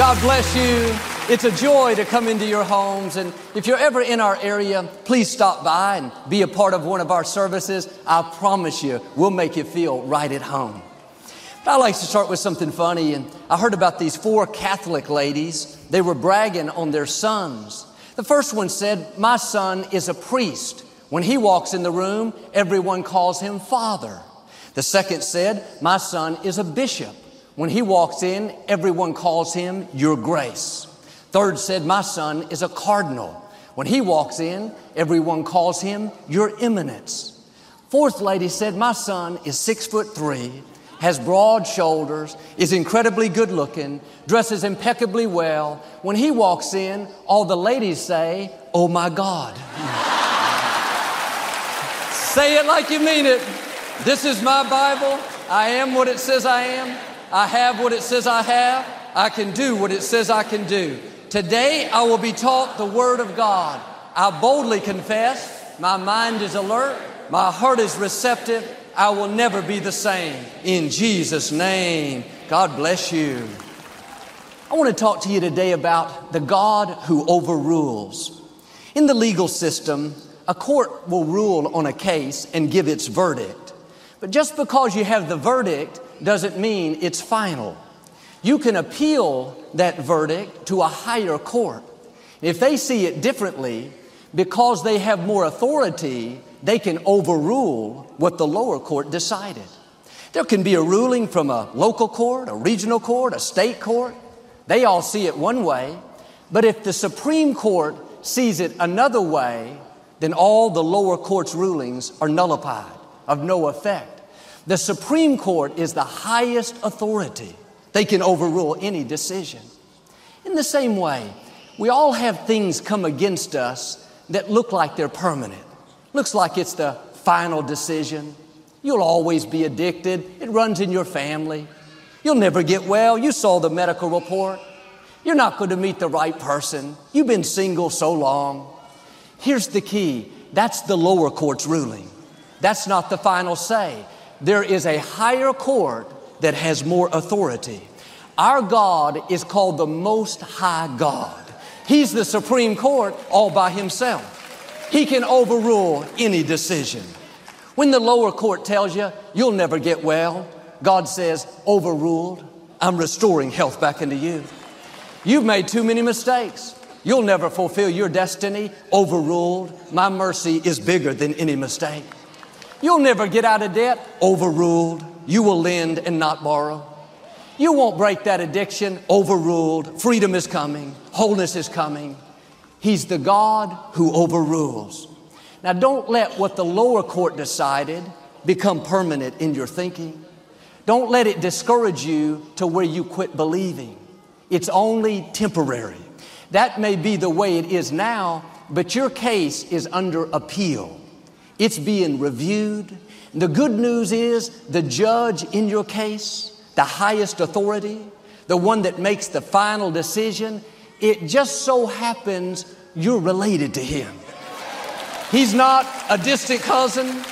God bless you. It's a joy to come into your homes. And if you're ever in our area, please stop by and be a part of one of our services. I promise you, we'll make you feel right at home. But I like to start with something funny. And I heard about these four Catholic ladies. They were bragging on their sons. The first one said, My son is a priest. When he walks in the room, everyone calls him father. The second said, My son is a bishop. When he walks in, everyone calls him your grace. Third said, My son is a cardinal. When he walks in, everyone calls him your eminence. Fourth lady said, My son is six foot three, has broad shoulders, is incredibly good looking, dresses impeccably well. When he walks in, all the ladies say, Oh my God. say it like you mean it. This is my Bible. I am what it says I am. I have what it says I have. I can do what it says I can do. Today I will be taught the Word of God. I boldly confess, my mind is alert, my heart is receptive, I will never be the same. In Jesus' name, God bless you. I want to talk to you today about the God who overrules. In the legal system, a court will rule on a case and give its verdict. But just because you have the verdict doesn't mean it's final. You can appeal that verdict to a higher court. If they see it differently, because they have more authority, they can overrule what the lower court decided. There can be a ruling from a local court, a regional court, a state court. They all see it one way. But if the Supreme Court sees it another way, then all the lower court's rulings are nullified, of no effect. The Supreme Court is the highest authority. They can overrule any decision. In the same way, we all have things come against us that look like they're permanent. Looks like it's the final decision. You'll always be addicted. It runs in your family. You'll never get well. You saw the medical report. You're not going to meet the right person. You've been single so long. Here's the key. That's the lower court's ruling. That's not the final say. There is a higher court that has more authority. Our God is called the Most High God. He's the Supreme Court all by Himself. He can overrule any decision. When the lower court tells you you'll never get well, God says, overruled. I'm restoring health back into you. You've made too many mistakes. You'll never fulfill your destiny. Overruled. My mercy is bigger than any mistake. You'll never get out of debt. Overruled. You will lend and not borrow. You won't break that addiction. Overruled. Freedom is coming. Wholeness is coming. He's the God who overrules. Now, don't let what the lower court decided become permanent in your thinking. Don't let it discourage you to where you quit believing. It's only temporary. That may be the way it is now, but your case is under appeal. It's being reviewed. The good news is the judge in your case, the highest authority, the one that makes the final decision, it just so happens you're related to him. He's not a distant cousin,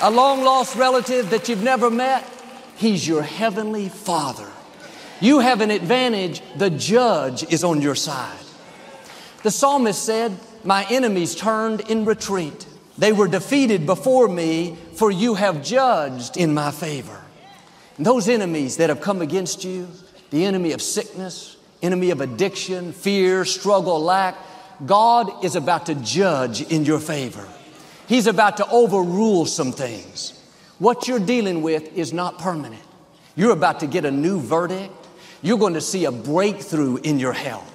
a long lost relative that you've never met. He's your heavenly father. You have an advantage. The judge is on your side. The psalmist said, My enemies turned in retreat. They were defeated before me, for you have judged in my favor. And those enemies that have come against you, the enemy of sickness, enemy of addiction, fear, struggle, lack, God is about to judge in your favor. He's about to overrule some things. What you're dealing with is not permanent. You're about to get a new verdict. You're going to see a breakthrough in your health.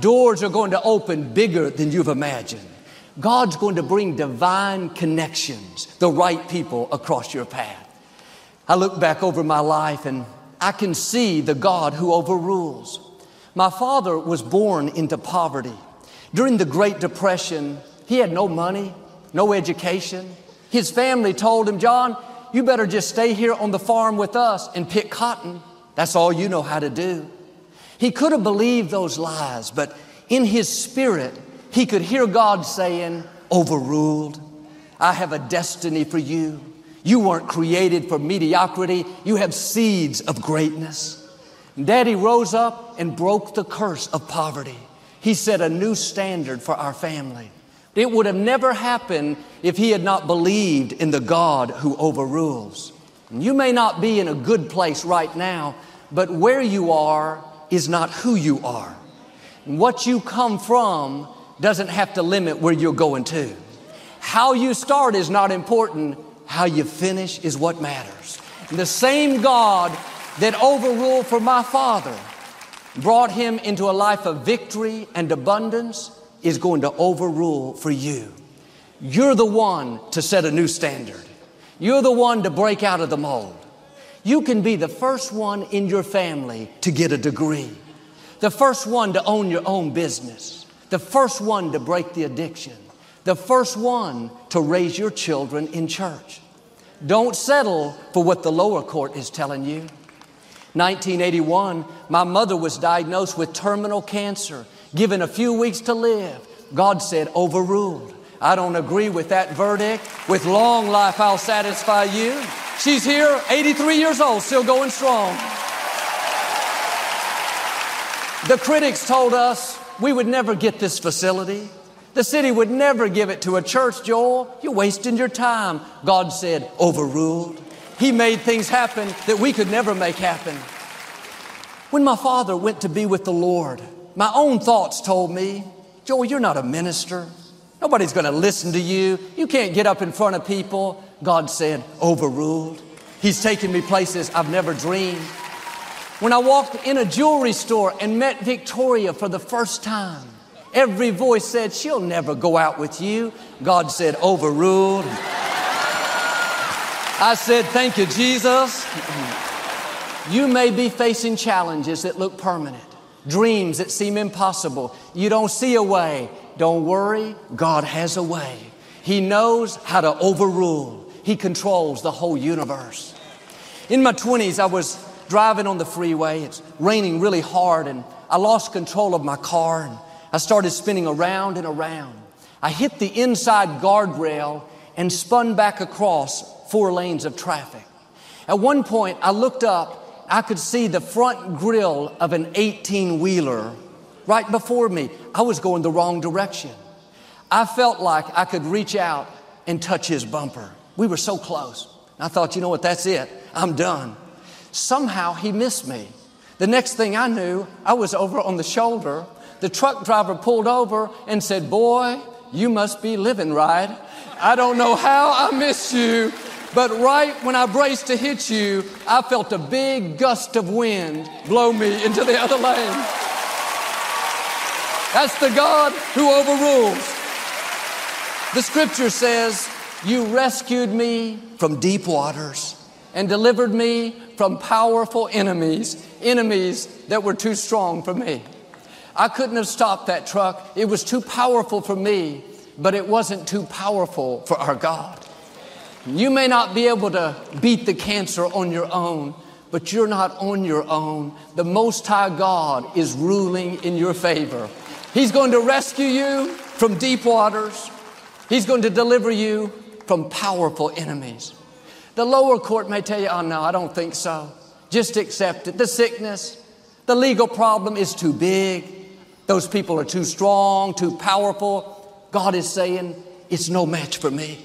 Doors are going to open bigger than you've imagined. God's going to bring divine connections, the right people across your path. I look back over my life and I can see the God who overrules. My father was born into poverty. During the Great Depression, he had no money, no education. His family told him, John, you better just stay here on the farm with us and pick cotton. That's all you know how to do. He could have believed those lies, but in his spirit, he could hear God saying, Overruled. I have a destiny for you. You weren't created for mediocrity, you have seeds of greatness. Daddy rose up and broke the curse of poverty. He set a new standard for our family. It would have never happened if he had not believed in the God who overrules. You may not be in a good place right now, but where you are is not who you are. And What you come from doesn't have to limit where you're going to. How you start is not important, how you finish is what matters. The same God that overruled for my father brought him into a life of victory and abundance is going to overrule for you. You're the one to set a new standard. You're the one to break out of the mold. You can be the first one in your family to get a degree, the first one to own your own business, the first one to break the addiction, the first one to raise your children in church. Don't settle for what the lower court is telling you. 1981, my mother was diagnosed with terminal cancer given a few weeks to live. God said, overruled. I don't agree with that verdict. With long life, I'll satisfy you. She's here, 83 years old, still going strong. The critics told us we would never get this facility. The city would never give it to a church, Joel. You're wasting your time. God said, overruled. He made things happen that we could never make happen. When my father went to be with the Lord, my own thoughts told me, Joel, you're not a minister. Nobody's going to listen to you. You can't get up in front of people. God said, overruled. He's taken me places I've never dreamed. When I walked in a jewelry store and met Victoria for the first time, every voice said, She'll never go out with you. God said, overruled. I said, Thank you, Jesus. You may be facing challenges that look permanent dreams that seem impossible. You don't see a way. Don't worry, God has a way. He knows how to overrule. He controls the whole universe. In my 20s, I was driving on the freeway. It's raining really hard, and I lost control of my car, and I started spinning around and around. I hit the inside guardrail and spun back across four lanes of traffic. At one point, I looked up I could see the front grill of an 18 wheeler right before me. I was going the wrong direction. I felt like I could reach out and touch his bumper. We were so close. I thought, you know what, that's it. I'm done. Somehow he missed me. The next thing I knew, I was over on the shoulder. The truck driver pulled over and said, Boy, you must be living right. I don't know how I missed you, but right when I braced to hit you, I felt a big gust of wind blow me into the other lane. That's the God who overrules. The scripture says, You rescued me from deep waters and delivered me from powerful enemies, enemies that were too strong for me. I couldn't have stopped that truck. It was too powerful for me, but it wasn't too powerful for our God. You may not be able to beat the cancer on your own, but you're not on your own. The Most High God is ruling in your favor. He's going to rescue you from deep waters. He's going to deliver you from powerful enemies. The lower court may tell you, oh no, I don't think so. Just accept it. The sickness, the legal problem is too big. Those people are too strong, too powerful. God is saying, it's no match for me.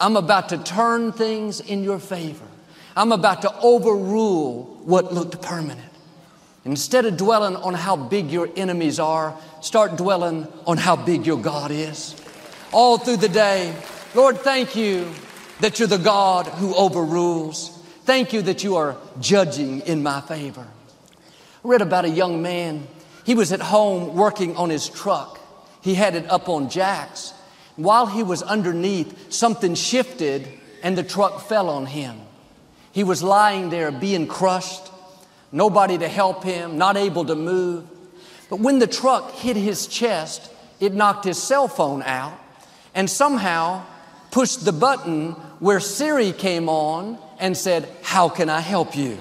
I'm about to turn things in your favor. I'm about to overrule what looked permanent. Instead of dwelling on how big your enemies are, start dwelling on how big your God is. All through the day, Lord, thank you that you're the God who overrules. Thank you that you are judging in my favor. I read about a young man. He was at home working on his truck. He had it up on jacks. While he was underneath, something shifted and the truck fell on him. He was lying there being crushed, nobody to help him, not able to move. But when the truck hit his chest, it knocked his cell phone out and somehow pushed the button where Siri came on and said, How can I help you?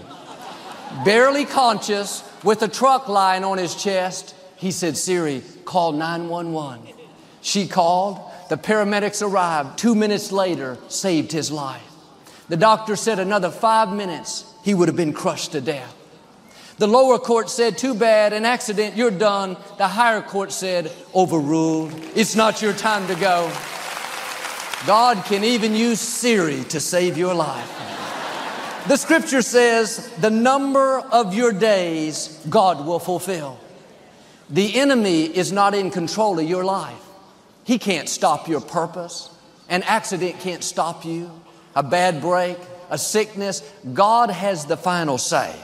Barely conscious, with a truck lying on his chest, he said, Siri, call 911. She called, the paramedics arrived. Two minutes later, saved his life. The doctor said another five minutes, he would have been crushed to death. The lower court said, too bad, an accident, you're done. The higher court said, overruled. It's not your time to go. God can even use Siri to save your life. The scripture says, the number of your days God will fulfill. The enemy is not in control of your life. He can't stop your purpose. An accident can't stop you. A bad break, a sickness. God has the final say.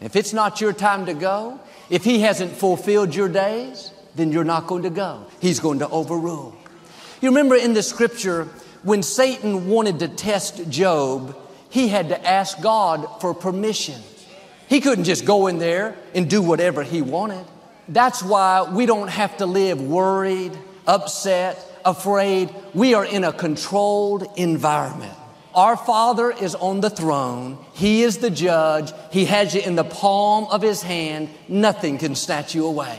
If it's not your time to go, if He hasn't fulfilled your days, then you're not going to go. He's going to overrule. You remember in the scripture, when Satan wanted to test Job, he had to ask God for permission. He couldn't just go in there and do whatever he wanted. That's why we don't have to live worried, upset, afraid. We are in a controlled environment. Our Father is on the throne. He is the judge. He has you in the palm of His hand. Nothing can snatch you away.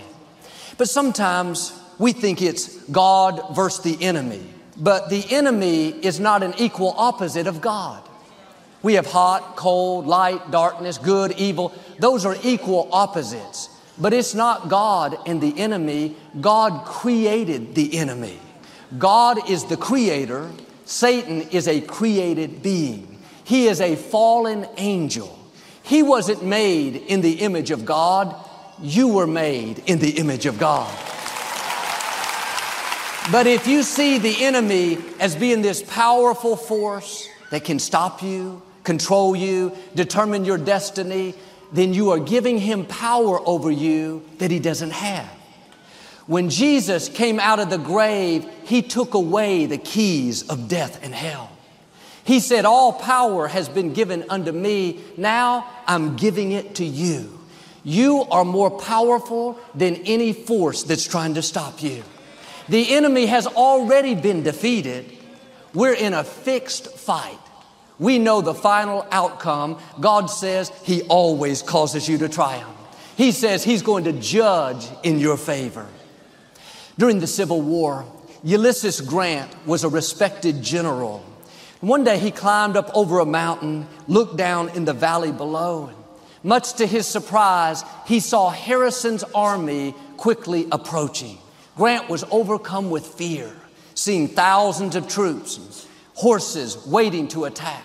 But sometimes we think it's God versus the enemy. But the enemy is not an equal opposite of God. We have hot, cold, light, darkness, good, evil. Those are equal opposites. But it's not God and the enemy. God created the enemy. God is the creator. Satan is a created being. He is a fallen angel. He wasn't made in the image of God. You were made in the image of God. But if you see the enemy as being this powerful force that can stop you, control you, determine your destiny, then you are giving him power over you that he doesn't have. When Jesus came out of the grave, he took away the keys of death and hell. He said, All power has been given unto me. Now I'm giving it to you. You are more powerful than any force that's trying to stop you. The enemy has already been defeated. We're in a fixed fight. We know the final outcome. God says He always causes you to triumph. He says He's going to judge in your favor. During the Civil War, Ulysses Grant was a respected general. One day he climbed up over a mountain, looked down in the valley below. And much to his surprise, he saw Harrison's army quickly approaching. Grant was overcome with fear, seeing thousands of troops and horses waiting to attack.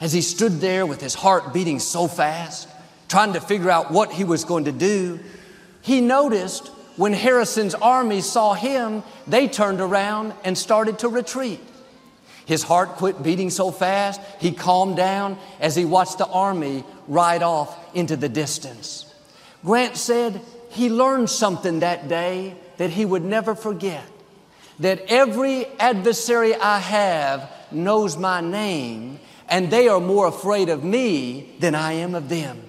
As he stood there with his heart beating so fast, trying to figure out what he was going to do, he noticed when Harrison's army saw him, they turned around and started to retreat. His heart quit beating so fast, he calmed down as he watched the army ride off into the distance. Grant said he learned something that day that he would never forget. That every adversary I have knows my name, and they are more afraid of me than I am of them.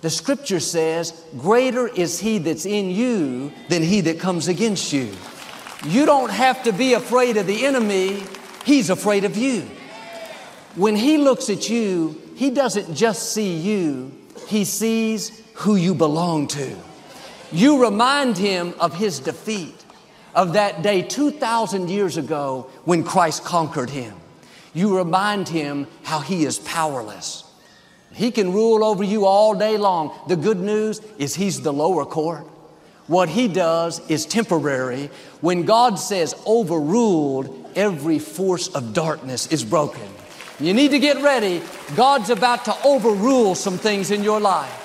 The scripture says, Greater is he that's in you than he that comes against you. You don't have to be afraid of the enemy, he's afraid of you. When he looks at you, he doesn't just see you, he sees who you belong to. You remind him of his defeat, of that day 2,000 years ago when Christ conquered him. You remind him how he is powerless. He can rule over you all day long. The good news is He's the lower court. What He does is temporary. When God says overruled, every force of darkness is broken. You need to get ready. God's about to overrule some things in your life.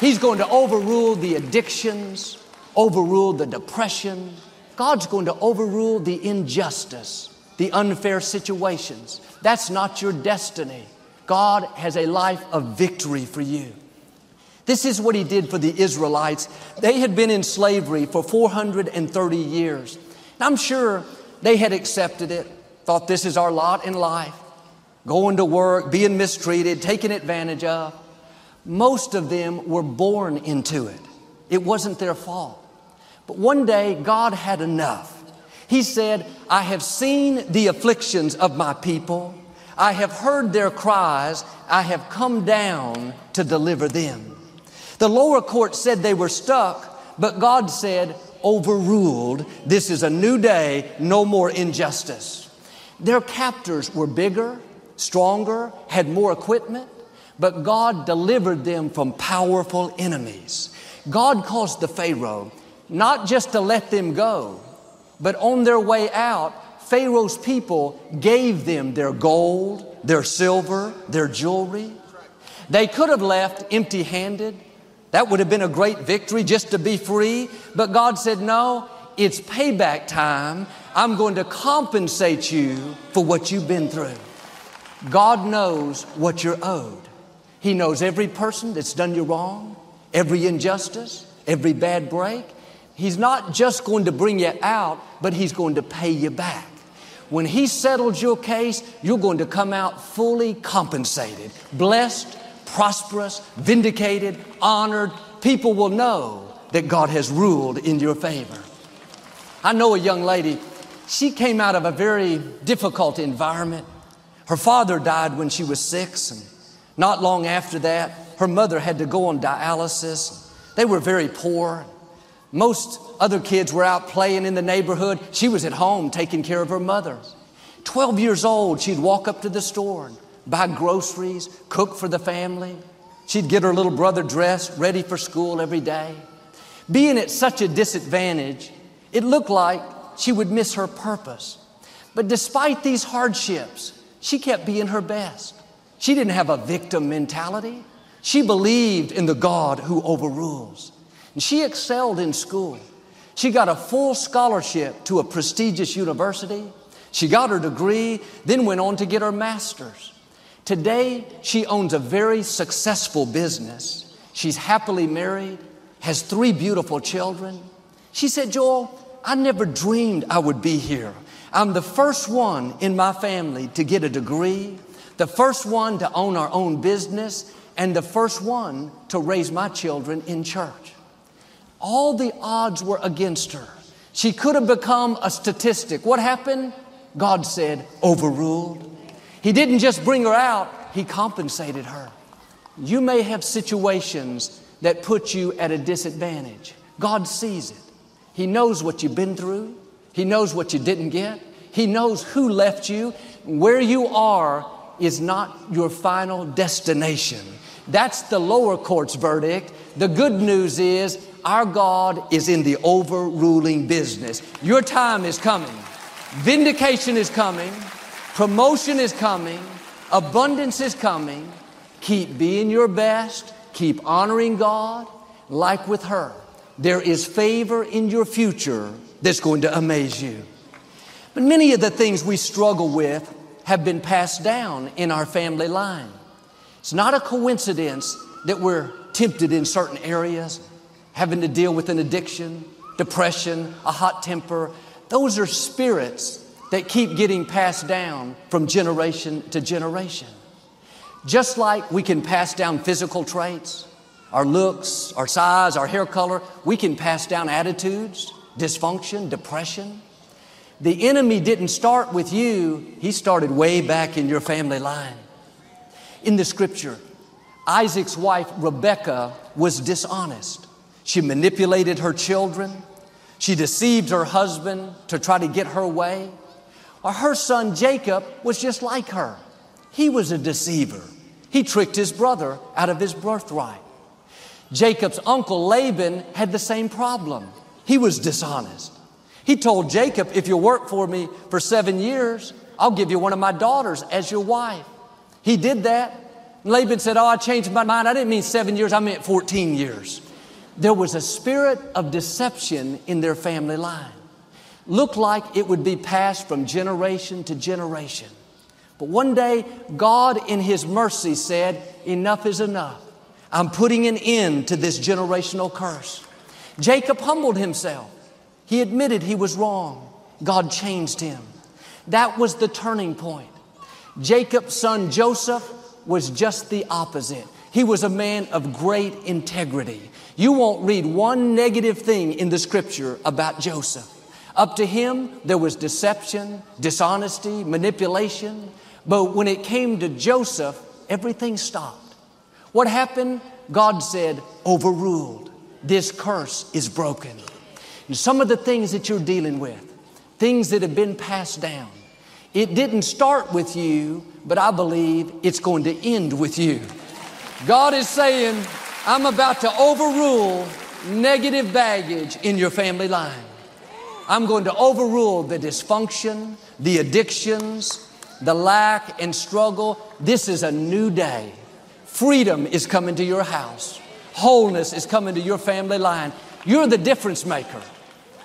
He's going to overrule the addictions, overrule the depression. God's going to overrule the injustice, the unfair situations. That's not your destiny. God has a life of victory for you. This is what he did for the Israelites. They had been in slavery for 430 years. I'm sure they had accepted it, thought this is our lot in life, going to work, being mistreated, taken advantage of. Most of them were born into it. It wasn't their fault. But one day, God had enough. He said, I have seen the afflictions of my people. I have heard their cries. I have come down to deliver them. The lower court said they were stuck, but God said, overruled. This is a new day, no more injustice. Their captors were bigger, stronger, had more equipment, but God delivered them from powerful enemies. God caused the Pharaoh not just to let them go, but on their way out, Pharaoh's people gave them their gold, their silver, their jewelry. They could have left empty handed. That would have been a great victory just to be free. But God said, No, it's payback time. I'm going to compensate you for what you've been through. God knows what you're owed. He knows every person that's done you wrong, every injustice, every bad break. He's not just going to bring you out, but He's going to pay you back. When He settles your case, you're going to come out fully compensated, blessed, prosperous, vindicated, honored. People will know that God has ruled in your favor. I know a young lady, she came out of a very difficult environment. Her father died when she was six, and not long after that, her mother had to go on dialysis. They were very poor. Most other kids were out playing in the neighborhood. She was at home taking care of her mother. 12 years old, she'd walk up to the store and buy groceries, cook for the family. She'd get her little brother dressed, ready for school every day. Being at such a disadvantage, it looked like she would miss her purpose. But despite these hardships, she kept being her best. She didn't have a victim mentality. She believed in the God who overrules. And she excelled in school. She got a full scholarship to a prestigious university. She got her degree, then went on to get her master's. Today, she owns a very successful business. She's happily married, has three beautiful children. She said, Joel, I never dreamed I would be here. I'm the first one in my family to get a degree the first one to own our own business, and the first one to raise my children in church. All the odds were against her. She could have become a statistic. What happened? God said, overruled. He didn't just bring her out, He compensated her. You may have situations that put you at a disadvantage. God sees it. He knows what you've been through. He knows what you didn't get. He knows who left you. Where you are is not your final destination. That's the lower court's verdict. The good news is our God is in the overruling business. Your time is coming. Vindication is coming. Promotion is coming. Abundance is coming. Keep being your best. Keep honoring God like with her. There is favor in your future that's going to amaze you. But many of the things we struggle with have been passed down in our family line. It's not a coincidence that we're tempted in certain areas, having to deal with an addiction, depression, a hot temper. Those are spirits that keep getting passed down from generation to generation. Just like we can pass down physical traits, our looks, our size, our hair color, we can pass down attitudes, dysfunction, depression. The enemy didn't start with you, he started way back in your family line. In the scripture, Isaac's wife, Rebecca, was dishonest. She manipulated her children. She deceived her husband to try to get her way. Or her son Jacob was just like her. He was a deceiver. He tricked his brother out of his birthright. Jacob's uncle Laban had the same problem. He was dishonest. He told Jacob, If you'll work for me for seven years, I'll give you one of my daughters as your wife. He did that. Laban said, Oh, I changed my mind. I didn't mean seven years, I meant 14 years. There was a spirit of deception in their family line. Looked like it would be passed from generation to generation. But one day, God, in His mercy, said, Enough is enough. I'm putting an end to this generational curse. Jacob humbled himself. He admitted he was wrong. God changed him. That was the turning point. Jacob's son Joseph was just the opposite. He was a man of great integrity. You won't read one negative thing in the scripture about Joseph. Up to him, there was deception, dishonesty, manipulation. But when it came to Joseph, everything stopped. What happened? God said, overruled. This curse is broken. And some of the things that you're dealing with, things that have been passed down, it didn't start with you, but I believe it's going to end with you. God is saying, I'm about to overrule negative baggage in your family line. I'm going to overrule the dysfunction, the addictions, the lack and struggle. This is a new day. Freedom is coming to your house. Wholeness is coming to your family line. You're the difference maker.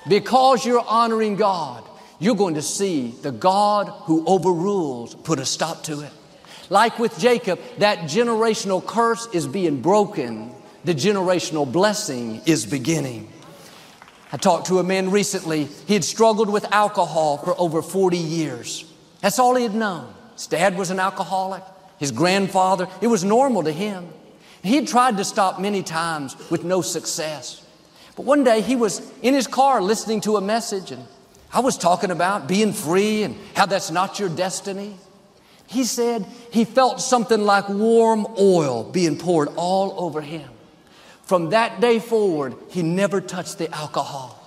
Because you're honoring God, you're going to see the God who overrules put a stop to it. Like with Jacob, that generational curse is being broken. The generational blessing is beginning. I talked to a man recently. He had struggled with alcohol for over 40 years. That's all he had known. His dad was an alcoholic. His grandfather, it was normal to him. He had tried to stop many times with no success. But one day he was in his car listening to a message, and I was talking about being free and how that's not your destiny. He said he felt something like warm oil being poured all over him. From that day forward, he never touched the alcohol.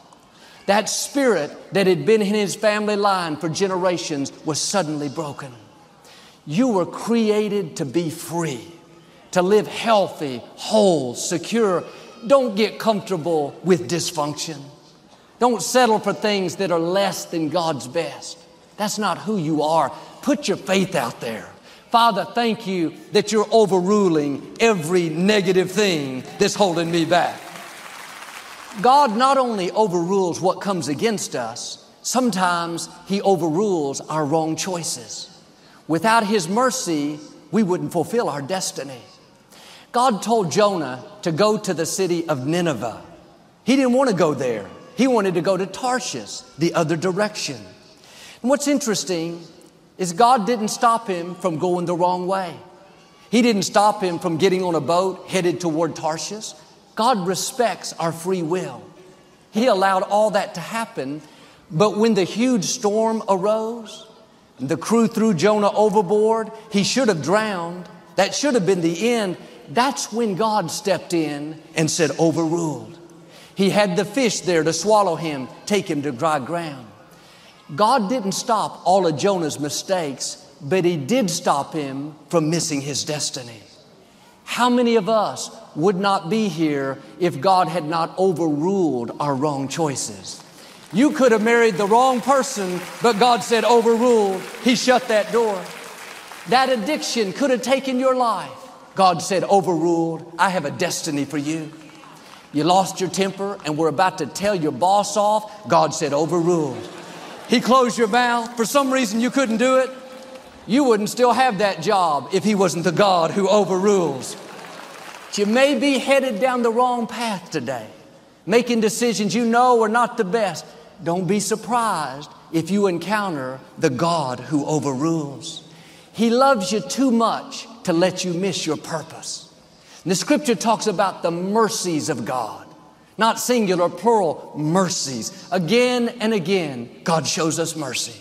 That spirit that had been in his family line for generations was suddenly broken. You were created to be free, to live healthy, whole, secure. Don't get comfortable with dysfunction. Don't settle for things that are less than God's best. That's not who you are. Put your faith out there. Father, thank you that you're overruling every negative thing that's holding me back. God not only overrules what comes against us, sometimes He overrules our wrong choices. Without His mercy, we wouldn't fulfill our destiny. God told Jonah to go to the city of Nineveh. He didn't want to go there. He wanted to go to Tarshish, the other direction. And what's interesting is God didn't stop him from going the wrong way. He didn't stop him from getting on a boat headed toward Tarshish. God respects our free will. He allowed all that to happen, but when the huge storm arose, and the crew threw Jonah overboard, he should have drowned. That should have been the end. That's when God stepped in and said, overruled. He had the fish there to swallow him, take him to dry ground. God didn't stop all of Jonah's mistakes, but He did stop him from missing his destiny. How many of us would not be here if God had not overruled our wrong choices? You could have married the wrong person, but God said overruled. He shut that door. That addiction could have taken your life. God said overruled. I have a destiny for you. You lost your temper and were about to tell your boss off. God said overruled. He closed your mouth. For some reason you couldn't do it. You wouldn't still have that job if He wasn't the God who overrules. But you may be headed down the wrong path today, making decisions you know are not the best. Don't be surprised if you encounter the God who overrules. He loves you too much to let you miss your purpose. And the scripture talks about the mercies of God not singular, plural, mercies. Again and again, God shows us mercy.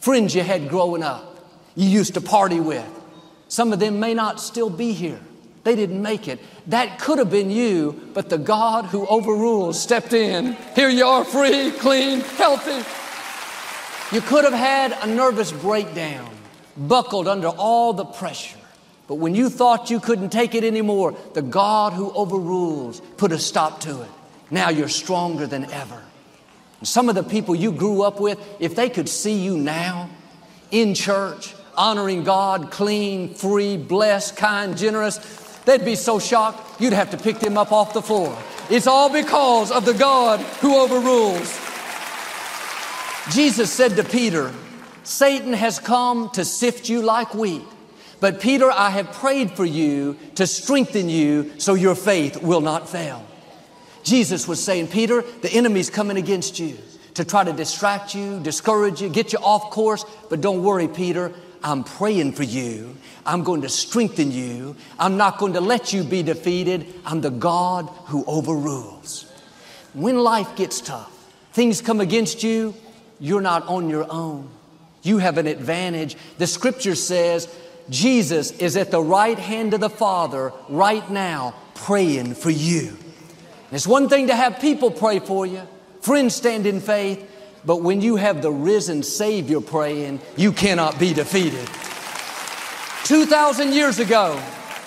Friends you had growing up, you used to party with. Some of them may not still be here. They didn't make it. That could have been you, but the God who overrules stepped in. Here you are, free, clean, healthy. You could have had a nervous breakdown, buckled under all the pressure. But when you thought you couldn't take it anymore, the God who overrules put a stop to it. Now you're stronger than ever. And some of the people you grew up with, if they could see you now in church, honoring God, clean, free, blessed, kind, generous, they'd be so shocked you'd have to pick them up off the floor. It's all because of the God who overrules. Jesus said to Peter, Satan has come to sift you like wheat. But Peter, I have prayed for you to strengthen you so your faith will not fail. Jesus was saying, Peter, the enemy's coming against you to try to distract you, discourage you, get you off course. But don't worry, Peter. I'm praying for you. I'm going to strengthen you. I'm not going to let you be defeated. I'm the God who overrules. When life gets tough, things come against you, you're not on your own. You have an advantage. The scripture says, Jesus is at the right hand of the Father right now praying for you. It's one thing to have people pray for you, friends stand in faith, but when you have the risen Savior praying, you cannot be defeated. 2,000 years ago,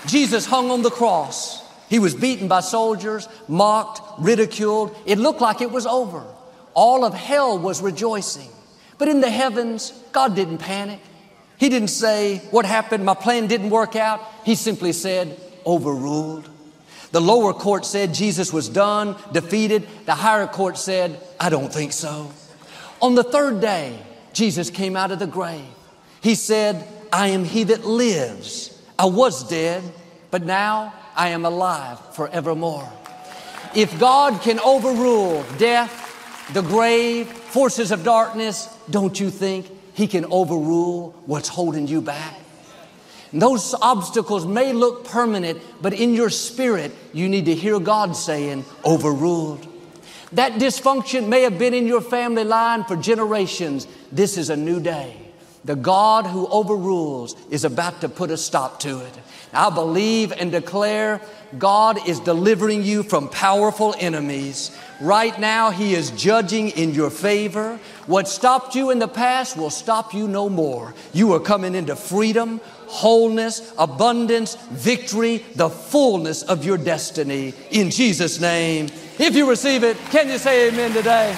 Jesus hung on the cross. He was beaten by soldiers, mocked, ridiculed. It looked like it was over. All of hell was rejoicing. But in the heavens, God didn't panic. He didn't say, What happened? My plan didn't work out. He simply said, Overruled. The lower court said Jesus was done, defeated. The higher court said, I don't think so. On the third day, Jesus came out of the grave. He said, I am he that lives. I was dead, but now I am alive forevermore. If God can overrule death, the grave, forces of darkness, don't you think He can overrule what's holding you back? Those obstacles may look permanent, but in your spirit, you need to hear God saying, overruled. That dysfunction may have been in your family line for generations. This is a new day. The God who overrules is about to put a stop to it. I believe and declare God is delivering you from powerful enemies. Right now, He is judging in your favor. What stopped you in the past will stop you no more. You are coming into freedom, wholeness, abundance, victory, the fullness of your destiny in Jesus' name. If you receive it, can you say amen today?